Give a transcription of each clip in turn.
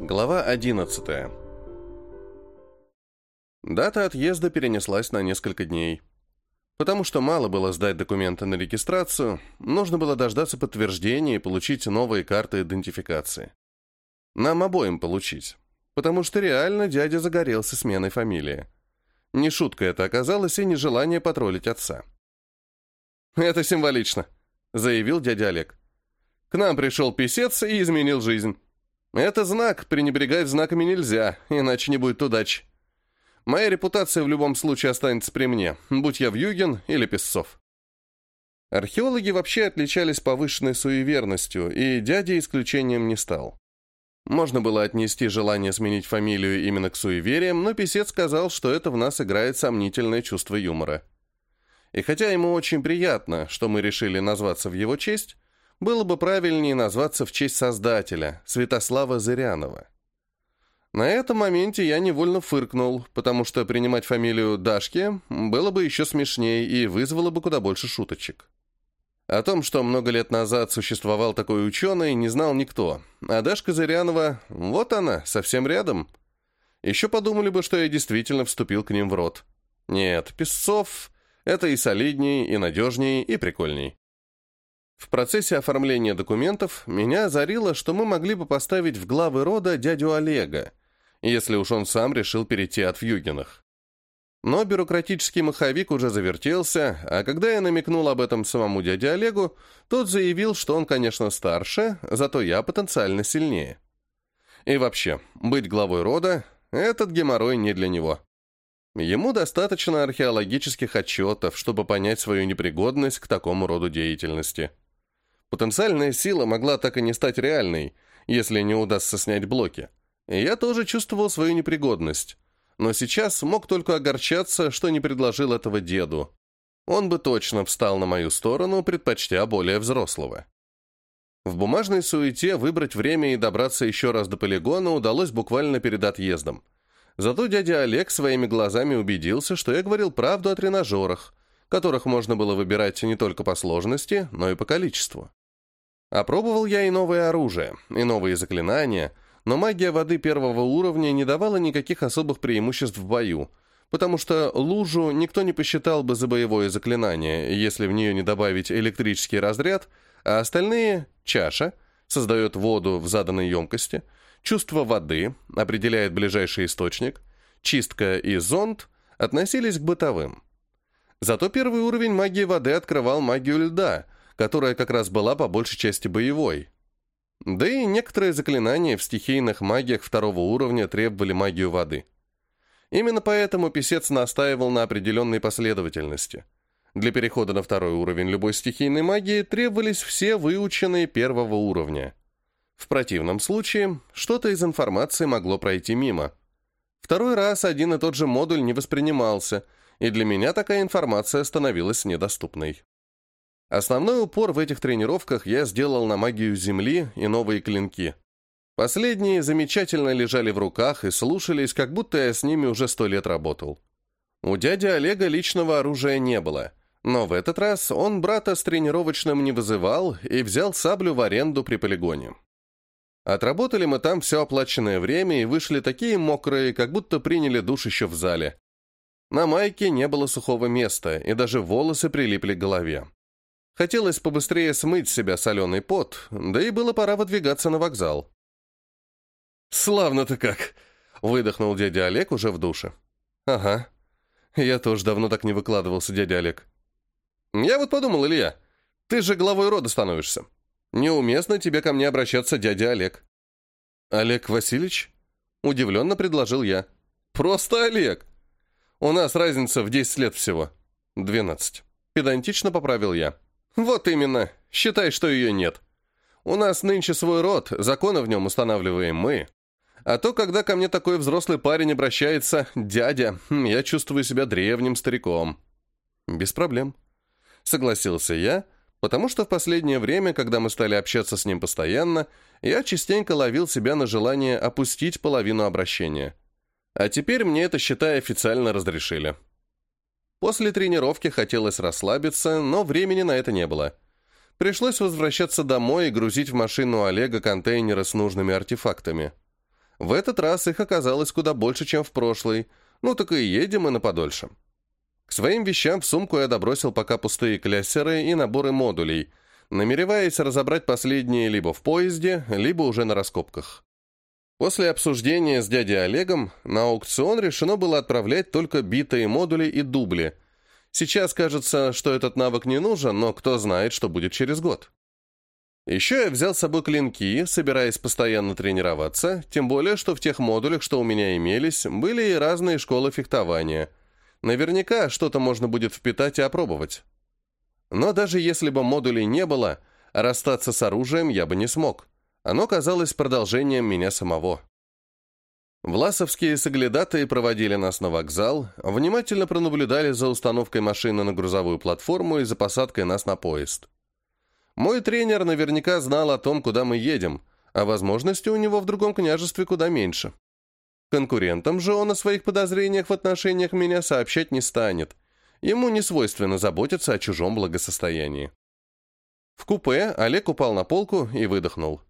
Глава 11 Дата отъезда перенеслась на несколько дней. Потому что мало было сдать документы на регистрацию, нужно было дождаться подтверждения и получить новые карты идентификации. Нам обоим получить, потому что реально дядя загорелся сменой фамилии. Не шутка это оказалось и не желание потроллить отца. «Это символично», — заявил дядя Олег. «К нам пришел писец и изменил жизнь. Это знак, пренебрегать знаками нельзя, иначе не будет удачи. Моя репутация в любом случае останется при мне, будь я Вьюген или Песцов. Археологи вообще отличались повышенной суеверностью, и дядя исключением не стал. Можно было отнести желание сменить фамилию именно к суевериям, но писец сказал, что это в нас играет сомнительное чувство юмора. И хотя ему очень приятно, что мы решили назваться в его честь, было бы правильнее назваться в честь создателя, Святослава Зырянова. На этом моменте я невольно фыркнул, потому что принимать фамилию Дашки было бы еще смешнее и вызвало бы куда больше шуточек. О том, что много лет назад существовал такой ученый, не знал никто, а Дашка Зырянова, вот она, совсем рядом. Еще подумали бы, что я действительно вступил к ним в рот. Нет, Песцов — это и солидней, и надежней, и прикольней. В процессе оформления документов меня озарило, что мы могли бы поставить в главы рода дядю Олега, если уж он сам решил перейти от Вьюгиных. Но бюрократический маховик уже завертелся, а когда я намекнул об этом самому дяде Олегу, тот заявил, что он, конечно, старше, зато я потенциально сильнее. И вообще, быть главой рода – этот геморрой не для него. Ему достаточно археологических отчетов, чтобы понять свою непригодность к такому роду деятельности. Потенциальная сила могла так и не стать реальной, если не удастся снять блоки. И я тоже чувствовал свою непригодность. Но сейчас мог только огорчаться, что не предложил этого деду. Он бы точно встал на мою сторону, предпочтя более взрослого. В бумажной суете выбрать время и добраться еще раз до полигона удалось буквально перед отъездом. Зато дядя Олег своими глазами убедился, что я говорил правду о тренажерах, которых можно было выбирать не только по сложности, но и по количеству. Опробовал я и новое оружие, и новые заклинания, но магия воды первого уровня не давала никаких особых преимуществ в бою, потому что лужу никто не посчитал бы за боевое заклинание, если в нее не добавить электрический разряд, а остальные — чаша, создает воду в заданной емкости, чувство воды, определяет ближайший источник, чистка и зонд относились к бытовым. Зато первый уровень магии воды открывал магию льда — которая как раз была по большей части боевой. Да и некоторые заклинания в стихийных магиях второго уровня требовали магию воды. Именно поэтому писец настаивал на определенной последовательности. Для перехода на второй уровень любой стихийной магии требовались все выученные первого уровня. В противном случае что-то из информации могло пройти мимо. Второй раз один и тот же модуль не воспринимался, и для меня такая информация становилась недоступной. Основной упор в этих тренировках я сделал на магию земли и новые клинки. Последние замечательно лежали в руках и слушались, как будто я с ними уже сто лет работал. У дяди Олега личного оружия не было, но в этот раз он брата с тренировочным не вызывал и взял саблю в аренду при полигоне. Отработали мы там все оплаченное время и вышли такие мокрые, как будто приняли душ еще в зале. На майке не было сухого места, и даже волосы прилипли к голове. Хотелось побыстрее смыть с себя соленый пот, да и было пора выдвигаться на вокзал. «Славно-то как!» — выдохнул дядя Олег уже в душе. «Ага. Я тоже давно так не выкладывался, дядя Олег». «Я вот подумал, Илья, ты же главой рода становишься. Неуместно тебе ко мне обращаться, дядя Олег». «Олег Васильевич?» — удивленно предложил я. «Просто Олег. У нас разница в 10 лет всего. 12. Педантично поправил я. «Вот именно. Считай, что ее нет. У нас нынче свой род, законы в нем устанавливаем мы. А то, когда ко мне такой взрослый парень обращается, дядя, хм, я чувствую себя древним стариком». «Без проблем», — согласился я, потому что в последнее время, когда мы стали общаться с ним постоянно, я частенько ловил себя на желание опустить половину обращения. А теперь мне это, считай, официально разрешили. После тренировки хотелось расслабиться, но времени на это не было. Пришлось возвращаться домой и грузить в машину Олега контейнеры с нужными артефактами. В этот раз их оказалось куда больше, чем в прошлый. Ну так и едем мы на подольше. К своим вещам в сумку я добросил пока пустые кляссеры и наборы модулей, намереваясь разобрать последние либо в поезде, либо уже на раскопках. После обсуждения с дядей Олегом на аукцион решено было отправлять только битые модули и дубли. Сейчас кажется, что этот навык не нужен, но кто знает, что будет через год. Еще я взял с собой клинки, собираясь постоянно тренироваться, тем более, что в тех модулях, что у меня имелись, были и разные школы фехтования. Наверняка что-то можно будет впитать и опробовать. Но даже если бы модулей не было, расстаться с оружием я бы не смог. Оно казалось продолжением меня самого. Власовские соглядатые проводили нас на вокзал, внимательно пронаблюдали за установкой машины на грузовую платформу и за посадкой нас на поезд. Мой тренер наверняка знал о том, куда мы едем, а возможности у него в другом княжестве куда меньше. Конкурентам же он о своих подозрениях в отношениях меня сообщать не станет. Ему не свойственно заботиться о чужом благосостоянии. В купе Олег упал на полку и выдохнул.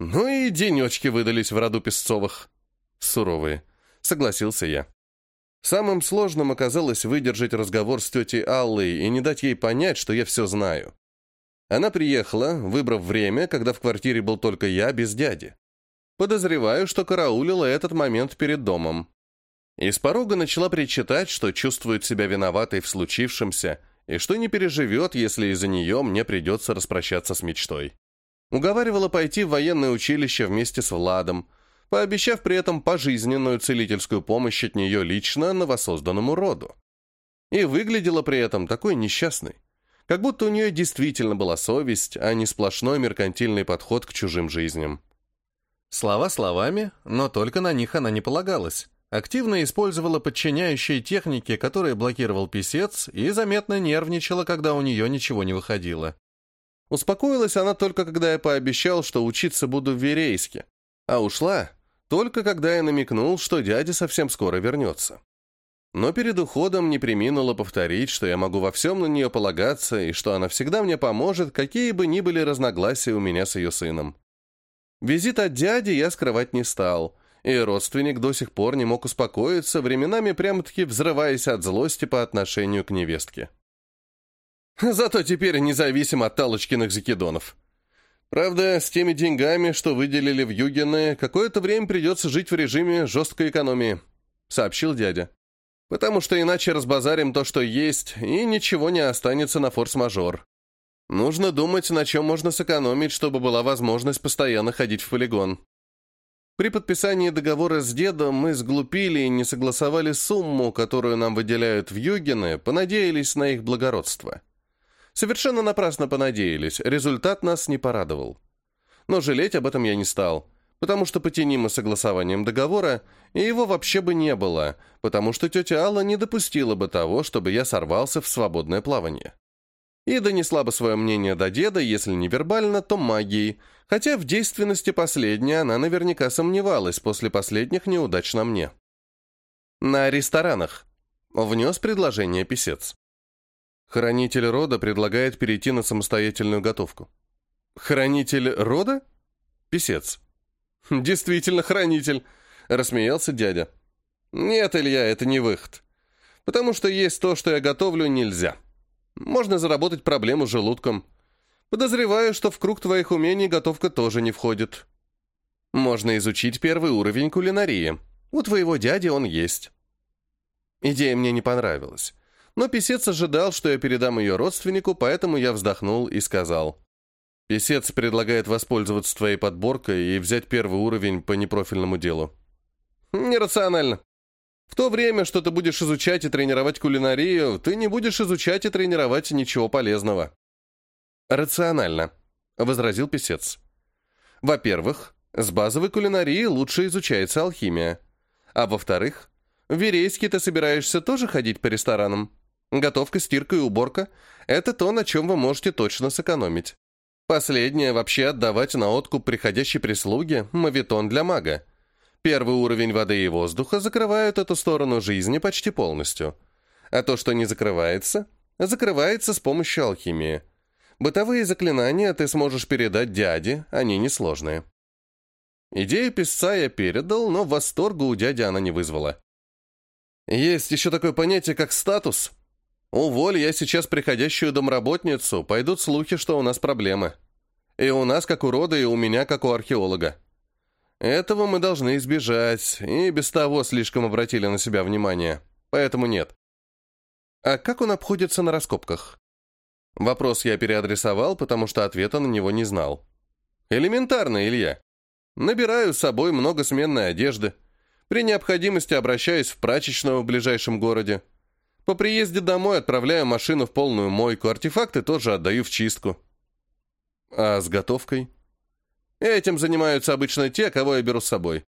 Ну и денечки выдались в роду Песцовых. Суровые, согласился я. Самым сложным оказалось выдержать разговор с тетей Аллой и не дать ей понять, что я все знаю. Она приехала, выбрав время, когда в квартире был только я, без дяди. Подозреваю, что караулила этот момент перед домом. Из порога начала причитать, что чувствует себя виноватой в случившемся и что не переживет, если из-за нее мне придется распрощаться с мечтой. Уговаривала пойти в военное училище вместе с Владом, пообещав при этом пожизненную целительскую помощь от нее лично новосозданному роду. И выглядела при этом такой несчастной, как будто у нее действительно была совесть, а не сплошной меркантильный подход к чужим жизням. Слова словами, но только на них она не полагалась. Активно использовала подчиняющие техники, которые блокировал писец, и заметно нервничала, когда у нее ничего не выходило. Успокоилась она только, когда я пообещал, что учиться буду в Верейске, а ушла только когда я намекнул, что дядя совсем скоро вернется. Но перед уходом не приминула повторить, что я могу во всем на нее полагаться и что она всегда мне поможет, какие бы ни были разногласия у меня с ее сыном. Визит от дяди я скрывать не стал, и родственник до сих пор не мог успокоиться, временами прямо-таки взрываясь от злости по отношению к невестке. Зато теперь независим от Талочкиных закидонов. Правда, с теми деньгами, что выделили в Югены, какое-то время придется жить в режиме жесткой экономии», — сообщил дядя. «Потому что иначе разбазарим то, что есть, и ничего не останется на форс-мажор. Нужно думать, на чем можно сэкономить, чтобы была возможность постоянно ходить в полигон». При подписании договора с дедом мы сглупили и не согласовали сумму, которую нам выделяют в Югены, понадеялись на их благородство. Совершенно напрасно понадеялись, результат нас не порадовал. Но жалеть об этом я не стал, потому что потяни мы согласованием договора, и его вообще бы не было, потому что тетя Алла не допустила бы того, чтобы я сорвался в свободное плавание. И донесла бы свое мнение до деда, если не вербально, то магией, хотя в действенности последней она наверняка сомневалась после последних неудач на мне. На ресторанах. Внес предложение писец. Хранитель рода предлагает перейти на самостоятельную готовку. Хранитель рода? Писец. Действительно хранитель, рассмеялся дядя. Нет, Илья, это не выход. Потому что есть то, что я готовлю, нельзя. Можно заработать проблему с желудком. Подозреваю, что в круг твоих умений готовка тоже не входит. Можно изучить первый уровень кулинарии. У твоего дяди он есть. Идея мне не понравилась. Но писец ожидал, что я передам ее родственнику, поэтому я вздохнул и сказал. «Писец предлагает воспользоваться твоей подборкой и взять первый уровень по непрофильному делу». «Нерационально. В то время, что ты будешь изучать и тренировать кулинарию, ты не будешь изучать и тренировать ничего полезного». «Рационально», — возразил писец. «Во-первых, с базовой кулинарии лучше изучается алхимия. А во-вторых, в Верейске ты собираешься тоже ходить по ресторанам?» Готовка, стирка и уборка – это то, на чем вы можете точно сэкономить. Последнее вообще отдавать на откуп приходящей прислуги – мавитон для мага. Первый уровень воды и воздуха закрывают эту сторону жизни почти полностью. А то, что не закрывается, закрывается с помощью алхимии. Бытовые заклинания ты сможешь передать дяде, они несложные. Идею писца я передал, но восторга у дяди она не вызвала. Есть еще такое понятие, как статус. Уволь я сейчас приходящую домработницу, пойдут слухи, что у нас проблемы. И у нас как у рода, и у меня как у археолога. Этого мы должны избежать, и без того слишком обратили на себя внимание. Поэтому нет. А как он обходится на раскопках? Вопрос я переадресовал, потому что ответа на него не знал. Элементарно, Илья. Набираю с собой много сменной одежды. При необходимости обращаюсь в прачечную в ближайшем городе. По приезде домой отправляю машину в полную мойку, артефакты тоже отдаю в чистку. А с готовкой? Этим занимаются обычно те, кого я беру с собой.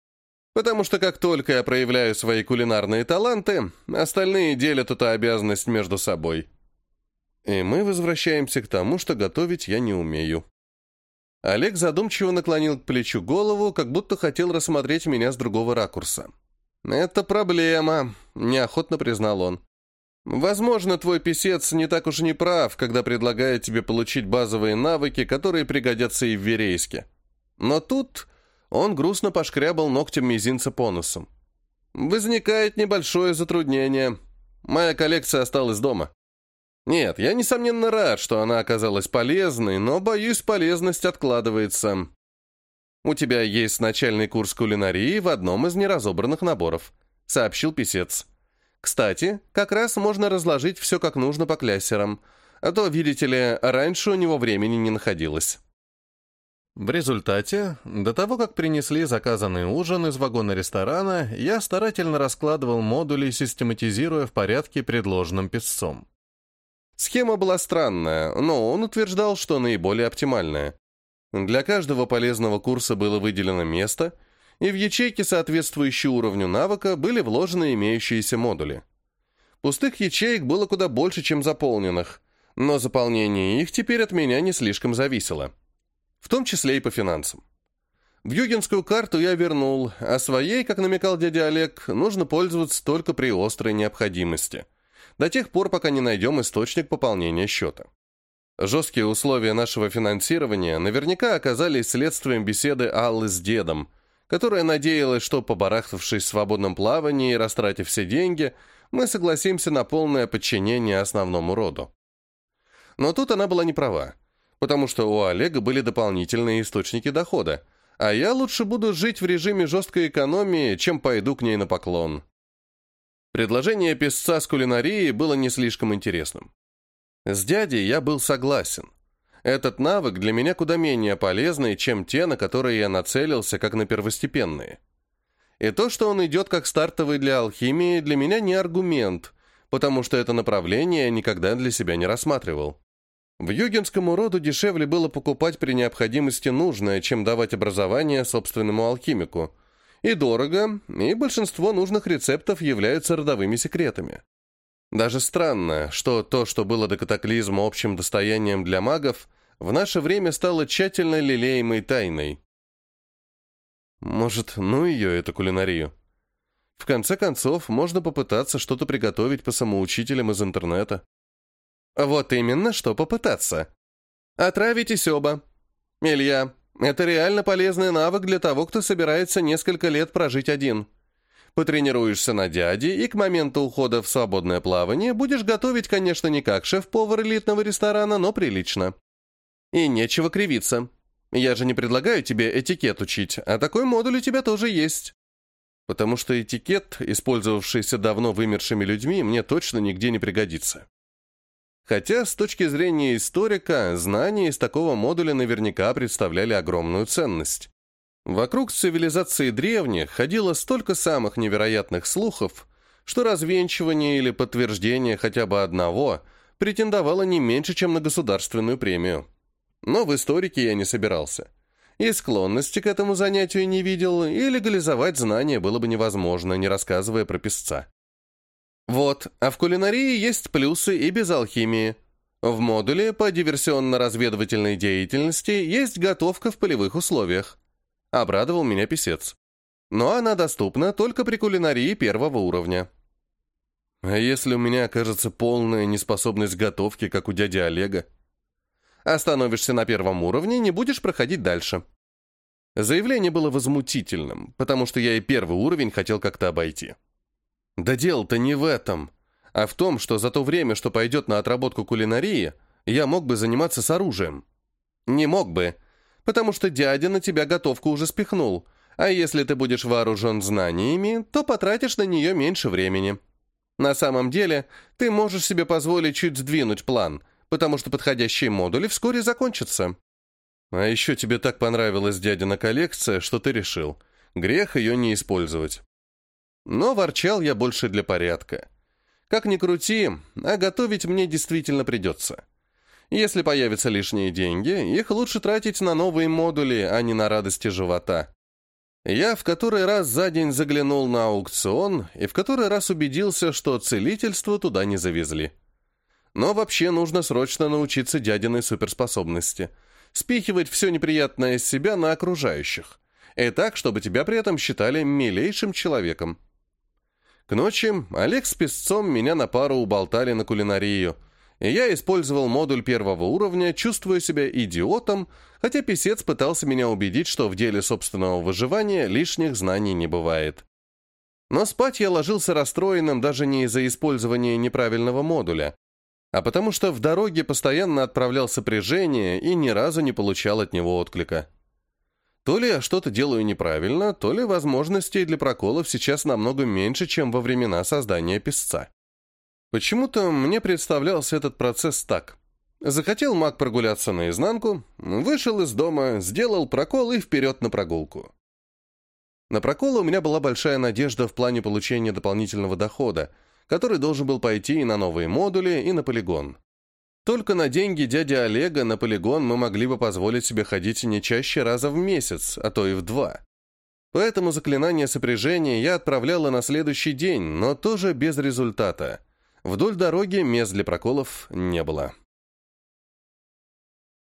Потому что как только я проявляю свои кулинарные таланты, остальные делят эту обязанность между собой. И мы возвращаемся к тому, что готовить я не умею. Олег задумчиво наклонил к плечу голову, как будто хотел рассмотреть меня с другого ракурса. «Это проблема», — неохотно признал он. «Возможно, твой писец не так уж не прав, когда предлагает тебе получить базовые навыки, которые пригодятся и в Верейске. Но тут он грустно пошкрябал ногтем мизинца по носам. «Возникает небольшое затруднение. Моя коллекция осталась дома. Нет, я, несомненно, рад, что она оказалась полезной, но, боюсь, полезность откладывается. У тебя есть начальный курс кулинарии в одном из неразобранных наборов», — сообщил писец. «Кстати, как раз можно разложить все как нужно по кляссерам, а то, видите ли, раньше у него времени не находилось». В результате, до того, как принесли заказанный ужин из вагона ресторана, я старательно раскладывал модули, систематизируя в порядке, предложенным песцом. Схема была странная, но он утверждал, что наиболее оптимальная. Для каждого полезного курса было выделено место, и в ячейки, соответствующие уровню навыка, были вложены имеющиеся модули. Пустых ячеек было куда больше, чем заполненных, но заполнение их теперь от меня не слишком зависело в том числе и по финансам. В югенскую карту я вернул, а своей, как намекал дядя Олег, нужно пользоваться только при острой необходимости, до тех пор, пока не найдем источник пополнения счета. Жесткие условия нашего финансирования наверняка оказались следствием беседы Аллы с дедом, которая надеялась, что, побарахтавшись в свободном плавании и растратив все деньги, мы согласимся на полное подчинение основному роду. Но тут она была не права потому что у Олега были дополнительные источники дохода, а я лучше буду жить в режиме жесткой экономии, чем пойду к ней на поклон. Предложение песца с кулинарией было не слишком интересным. С дядей я был согласен. Этот навык для меня куда менее полезный, чем те, на которые я нацелился, как на первостепенные. И то, что он идет как стартовый для алхимии, для меня не аргумент, потому что это направление я никогда для себя не рассматривал. В югенскому роду дешевле было покупать при необходимости нужное, чем давать образование собственному алхимику. И дорого, и большинство нужных рецептов являются родовыми секретами. Даже странно, что то, что было до катаклизма общим достоянием для магов, в наше время стало тщательно лелеемой тайной. Может, ну ее, эту кулинарию? В конце концов, можно попытаться что-то приготовить по самоучителям из интернета. Вот именно, что попытаться. Отравитесь оба. Илья, это реально полезный навык для того, кто собирается несколько лет прожить один. Потренируешься на дяде, и к моменту ухода в свободное плавание будешь готовить, конечно, не как шеф-повар элитного ресторана, но прилично. И нечего кривиться. Я же не предлагаю тебе этикет учить, а такой модуль у тебя тоже есть. Потому что этикет, использовавшийся давно вымершими людьми, мне точно нигде не пригодится. Хотя, с точки зрения историка, знания из такого модуля наверняка представляли огромную ценность. Вокруг цивилизации древних ходило столько самых невероятных слухов, что развенчивание или подтверждение хотя бы одного претендовало не меньше, чем на государственную премию. Но в историке я не собирался. И склонности к этому занятию не видел, и легализовать знания было бы невозможно, не рассказывая про писца. Вот, а в кулинарии есть плюсы и без алхимии. В модуле по диверсионно-разведывательной деятельности есть готовка в полевых условиях. Обрадовал меня писец. Но она доступна только при кулинарии первого уровня. А если у меня окажется полная неспособность готовки, как у дяди Олега? Остановишься на первом уровне, не будешь проходить дальше. Заявление было возмутительным, потому что я и первый уровень хотел как-то обойти. Да дело-то не в этом, а в том, что за то время, что пойдет на отработку кулинарии, я мог бы заниматься с оружием. Не мог бы, потому что дядя на тебя готовку уже спихнул, а если ты будешь вооружен знаниями, то потратишь на нее меньше времени. На самом деле, ты можешь себе позволить чуть сдвинуть план, потому что подходящие модули вскоре закончатся. А еще тебе так понравилась дядина коллекция, что ты решил. Грех ее не использовать. Но ворчал я больше для порядка. Как ни крути, а готовить мне действительно придется. Если появятся лишние деньги, их лучше тратить на новые модули, а не на радости живота. Я в который раз за день заглянул на аукцион и в который раз убедился, что целительство туда не завезли. Но вообще нужно срочно научиться дядиной суперспособности — спихивать все неприятное из себя на окружающих. И так, чтобы тебя при этом считали милейшим человеком. К ночи Олег с песцом меня на пару уболтали на кулинарию, я использовал модуль первого уровня, чувствуя себя идиотом, хотя писец пытался меня убедить, что в деле собственного выживания лишних знаний не бывает. Но спать я ложился расстроенным даже не из-за использования неправильного модуля, а потому что в дороге постоянно отправлял сопряжение и ни разу не получал от него отклика. То ли я что-то делаю неправильно, то ли возможностей для проколов сейчас намного меньше, чем во времена создания песца. Почему-то мне представлялся этот процесс так. Захотел маг прогуляться наизнанку, вышел из дома, сделал прокол и вперед на прогулку. На прокол у меня была большая надежда в плане получения дополнительного дохода, который должен был пойти и на новые модули, и на полигон. Только на деньги дяди Олега на полигон мы могли бы позволить себе ходить не чаще раза в месяц, а то и в два. Поэтому заклинание сопряжения я отправляла на следующий день, но тоже без результата. Вдоль дороги мест для проколов не было.